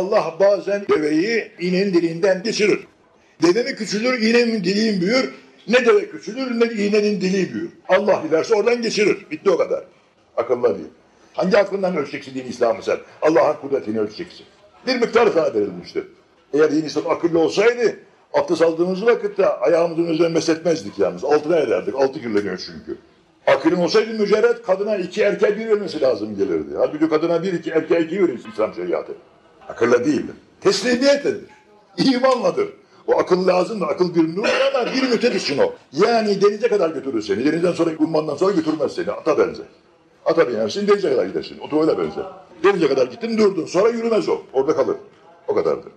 Allah bazen deveyi iğnenin diliğinden geçirir. Deve mi küçülür, iğnenin diliğin büyür. Ne deve küçülür ne iğnenin diliği büyür. Allah dilerse oradan geçirir. Bitti o kadar. Akıllı değil. Hangi aklından ölçeceksin din İslam'ı sen? Allah'ın kudretini ölçeceksin. Bir miktar sana verilmiştir. Eğer din İslam akıllı olsaydı abdest aldığımız vakitte ayağımızın üzerine mesletmezdik yalnız. Altına ederdik. Altı kirleniyor çünkü. Akılın olsaydı mücerret kadına iki erkeğe bir vermesi lazım gelirdi. Halbuki kadına bir iki erkeğe iki verir İslam şeriatı. Akılla değildir. Teslimiyetedir. İmanladır. O akıl lazım da akıl bir nur ama bir için o. Yani denize kadar götürür seni. Denizden sonra ummandan sonra götürmez seni. Ata benzer. Ata binersin denize kadar gidersin. Otomobile benzer. Denize kadar gittin durdun. Sonra yürümez o. Orada kalır. O kadardır.